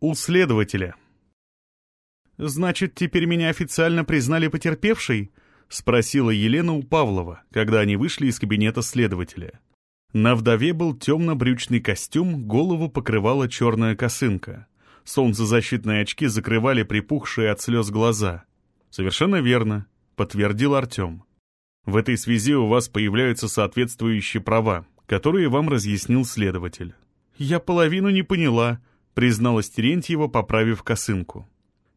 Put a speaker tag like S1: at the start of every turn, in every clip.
S1: у следователя. «Значит, теперь меня официально признали потерпевшей?» — спросила Елена у Павлова, когда они вышли из кабинета следователя. На вдове был темно-брючный костюм, голову покрывала черная косынка. Солнцезащитные очки закрывали припухшие от слез глаза. «Совершенно верно», — подтвердил Артем. «В этой связи у вас появляются соответствующие права, которые вам разъяснил следователь». «Я половину не поняла», — призналась Терентьева, поправив косынку.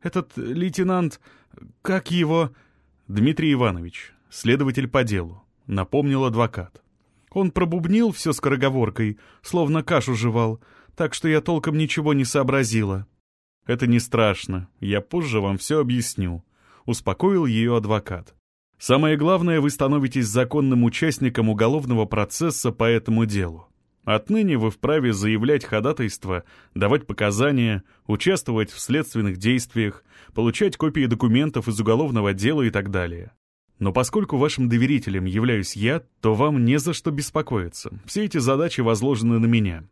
S1: «Этот лейтенант... как его...» «Дмитрий Иванович, следователь по делу», — напомнил адвокат. Он пробубнил все скороговоркой, словно кашу жевал, так что я толком ничего не сообразила. «Это не страшно, я позже вам все объясню», — успокоил ее адвокат. «Самое главное, вы становитесь законным участником уголовного процесса по этому делу. Отныне вы вправе заявлять ходатайство, давать показания, участвовать в следственных действиях, получать копии документов из уголовного дела и так далее. Но поскольку вашим доверителем являюсь я, то вам не за что беспокоиться. Все эти задачи возложены на меня.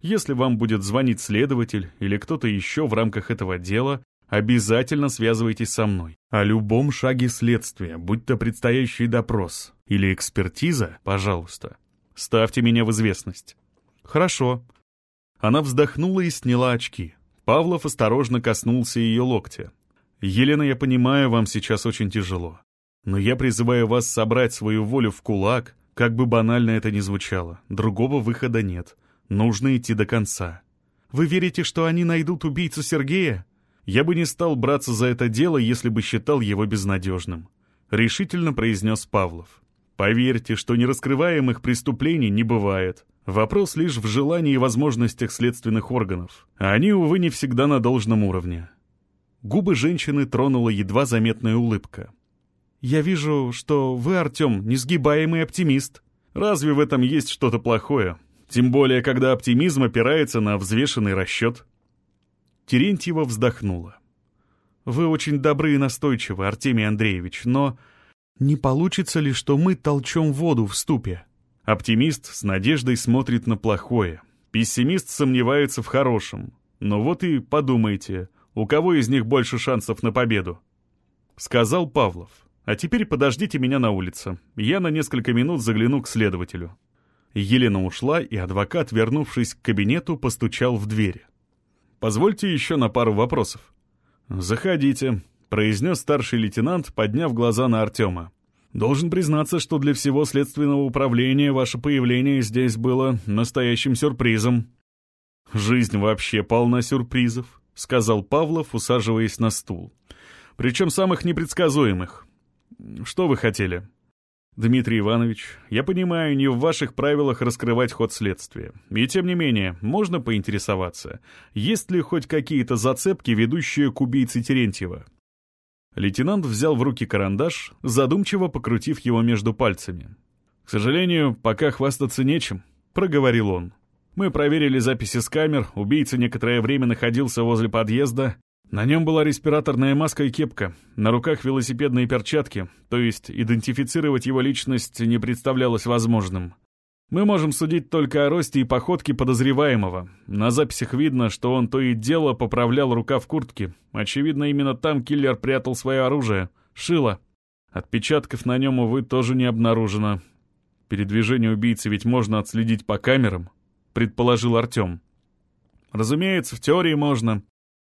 S1: Если вам будет звонить следователь или кто-то еще в рамках этого дела, обязательно связывайтесь со мной. О любом шаге следствия, будь то предстоящий допрос или экспертиза, пожалуйста, Ставьте меня в известность». «Хорошо». Она вздохнула и сняла очки. Павлов осторожно коснулся ее локтя. «Елена, я понимаю, вам сейчас очень тяжело. Но я призываю вас собрать свою волю в кулак, как бы банально это ни звучало. Другого выхода нет. Нужно идти до конца. Вы верите, что они найдут убийцу Сергея? Я бы не стал браться за это дело, если бы считал его безнадежным», — решительно произнес Павлов. Поверьте, что нераскрываемых преступлений не бывает. Вопрос лишь в желании и возможностях следственных органов. А они, увы, не всегда на должном уровне. Губы женщины тронула едва заметная улыбка. «Я вижу, что вы, Артем, несгибаемый оптимист. Разве в этом есть что-то плохое? Тем более, когда оптимизм опирается на взвешенный расчет». Терентьева вздохнула. «Вы очень добры и настойчивы, Артемий Андреевич, но не получится ли, что мы толчем воду в ступе? Оптимист с надеждой смотрит на плохое. Пессимист сомневается в хорошем. Но вот и подумайте, у кого из них больше шансов на победу? Сказал Павлов. А теперь подождите меня на улице. Я на несколько минут загляну к следователю. Елена ушла, и адвокат, вернувшись к кабинету, постучал в дверь. «Позвольте еще на пару вопросов». «Заходите», — произнес старший лейтенант, подняв глаза на Артема. «Должен признаться, что для всего следственного управления ваше появление здесь было настоящим сюрпризом». «Жизнь вообще полна сюрпризов», — сказал Павлов, усаживаясь на стул. «Причем самых непредсказуемых. Что вы хотели?» «Дмитрий Иванович, я понимаю, не в ваших правилах раскрывать ход следствия. И тем не менее, можно поинтересоваться, есть ли хоть какие-то зацепки, ведущие к убийце Терентьева?» Лейтенант взял в руки карандаш, задумчиво покрутив его между пальцами. «К сожалению, пока хвастаться нечем», — проговорил он. «Мы проверили записи с камер, убийца некоторое время находился возле подъезда. На нем была респираторная маска и кепка, на руках велосипедные перчатки, то есть идентифицировать его личность не представлялось возможным. Мы можем судить только о росте и походке подозреваемого. На записях видно, что он то и дело поправлял рука в куртке. Очевидно, именно там киллер прятал свое оружие. Шило. Отпечатков на нем, увы, тоже не обнаружено. Передвижение убийцы ведь можно отследить по камерам, предположил Артем. Разумеется, в теории можно.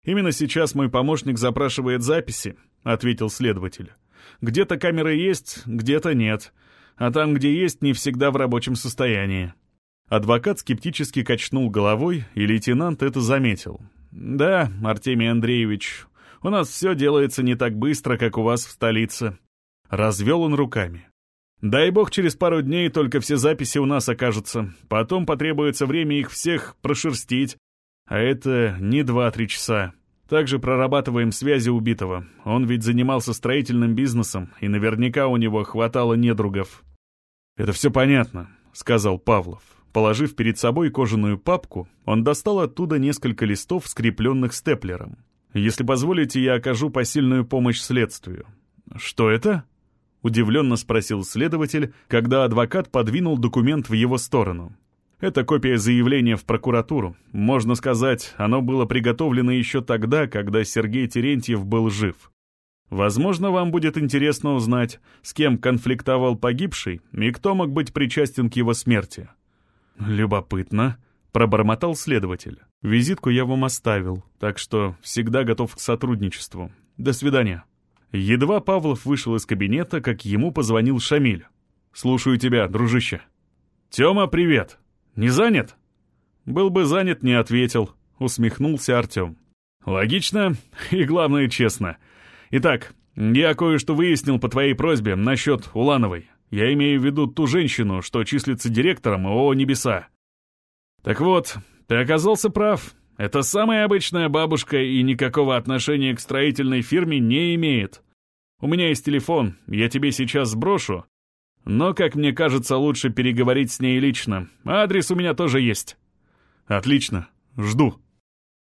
S1: Именно сейчас мой помощник запрашивает записи, ответил следователь. Где-то камеры есть, где-то нет а там, где есть, не всегда в рабочем состоянии. Адвокат скептически качнул головой, и лейтенант это заметил. «Да, Артемий Андреевич, у нас все делается не так быстро, как у вас в столице». Развел он руками. «Дай бог, через пару дней только все записи у нас окажутся. Потом потребуется время их всех прошерстить. А это не два-три часа. Также прорабатываем связи убитого. Он ведь занимался строительным бизнесом, и наверняка у него хватало недругов. «Это все понятно», — сказал Павлов. Положив перед собой кожаную папку, он достал оттуда несколько листов, скрепленных степлером. «Если позволите, я окажу посильную помощь следствию». «Что это?» — удивленно спросил следователь, когда адвокат подвинул документ в его сторону. Это копия заявления в прокуратуру. Можно сказать, оно было приготовлено еще тогда, когда Сергей Терентьев был жив. Возможно, вам будет интересно узнать, с кем конфликтовал погибший и кто мог быть причастен к его смерти. «Любопытно», — пробормотал следователь. «Визитку я вам оставил, так что всегда готов к сотрудничеству. До свидания». Едва Павлов вышел из кабинета, как ему позвонил Шамиль. «Слушаю тебя, дружище». «Тёма, привет!» «Не занят?» «Был бы занят, не ответил», — усмехнулся Артем. «Логично и, главное, честно. Итак, я кое-что выяснил по твоей просьбе насчет Улановой. Я имею в виду ту женщину, что числится директором ООО «Небеса». Так вот, ты оказался прав. Это самая обычная бабушка и никакого отношения к строительной фирме не имеет. У меня есть телефон, я тебе сейчас сброшу, но, как мне кажется, лучше переговорить с ней лично. Адрес у меня тоже есть. Отлично. Жду.